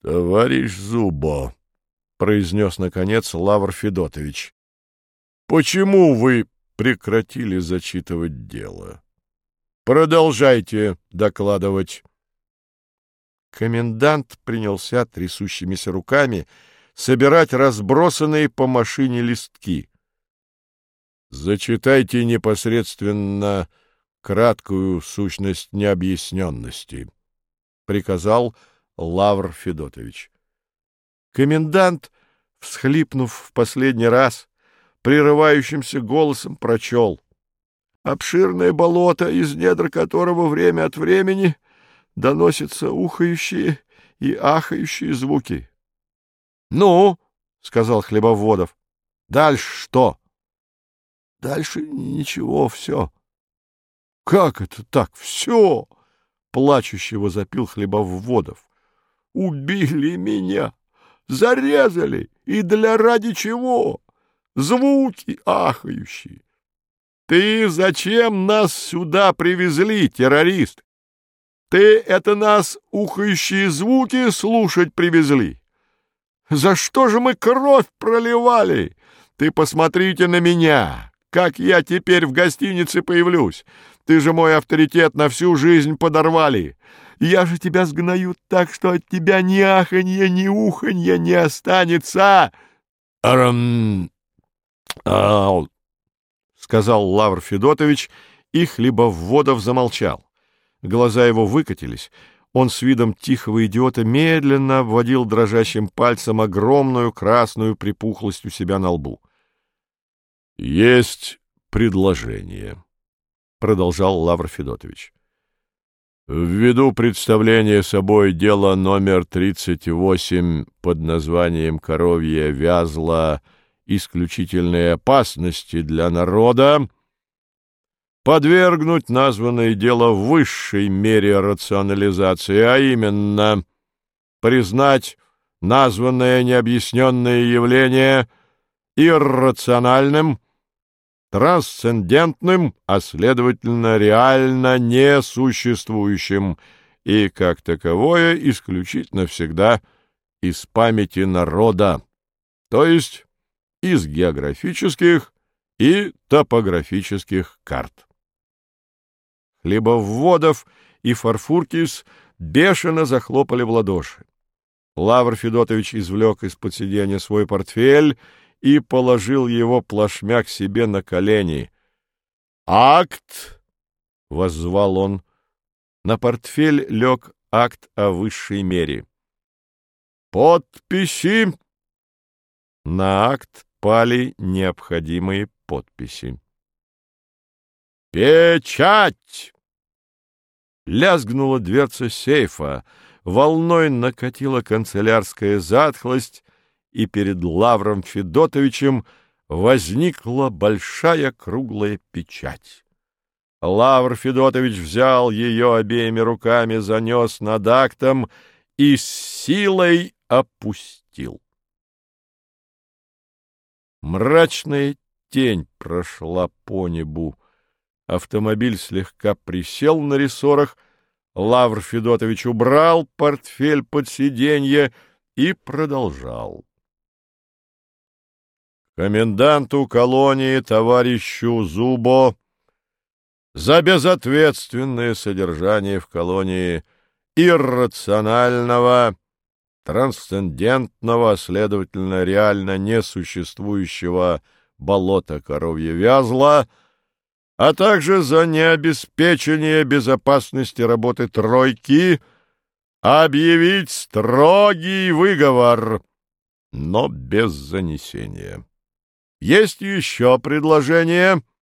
— Товарищ Зубо, — произнес, наконец, Лавр Федотович, — почему вы прекратили зачитывать дело? Продолжайте докладывать. Комендант принялся трясущимися руками собирать разбросанные по машине листки. Зачитайте непосредственно краткую сущность необъясненности, — приказал Лавр Федотович. Комендант, всхлипнув в последний раз, прерывающимся голосом прочел. Обширное болото, из недр которого время от времени доносятся ухающие и ахающие звуки. — Ну, — сказал Хлебоводов, — дальше что? — Дальше ничего, все. — Как это так, все? — плачуще возопил Хлебоводов. — Убили меня, зарезали, и для ради чего? Звуки ахающие. Ты зачем нас сюда привезли, террорист? Ты это нас ухающие звуки слушать привезли? За что же мы кровь проливали? Ты посмотрите на меня, как я теперь в гостинице появлюсь. Ты же мой авторитет на всю жизнь подорвали. Я же тебя сгною так, что от тебя ни аханья, ни уханья не останется. Арам... Ау... — сказал Лавр Федотович, и Хлебоводов замолчал. Глаза его выкатились. Он с видом тихого идиота медленно обводил дрожащим пальцем огромную красную припухлость у себя на лбу. — Есть предложение, — продолжал Лавр Федотович. Ввиду представления собой дела номер 38 под названием «Коровье вязла» исключительной опасности для народа, подвергнуть названное дело в высшей мере рационализации, а именно признать названное необъясненное явление иррациональным, трансцендентным, а следовательно реально несуществующим и, как таковое, исключительно всегда из памяти народа, то есть из географических и топографических карт. Хлебоводов и Фарфуркис бешено захлопали в ладоши. Лавр Федотович извлек из-под сиденья свой портфель и положил его плашмя к себе на колени. «Акт!» — воззвал он. На портфель лег акт о высшей мере. «Подписи!» На акт пали необходимые подписи. «Печать!» Лязгнула дверца сейфа, волной накатила канцелярская затхлость, и перед Лавром Федотовичем возникла большая круглая печать. Лавр Федотович взял ее обеими руками, занес над актом и с силой опустил. Мрачная тень прошла по небу. Автомобиль слегка присел на рессорах. Лавр Федотович убрал портфель под сиденье и продолжал. Коменданту колонии товарищу Зубо за безответственное содержание в колонии иррационального трансцендентного, следовательно, реально несуществующего болота коровье вязла, а также за необеспечение безопасности работы тройки объявить строгий выговор, но без занесения. Есть еще предложение —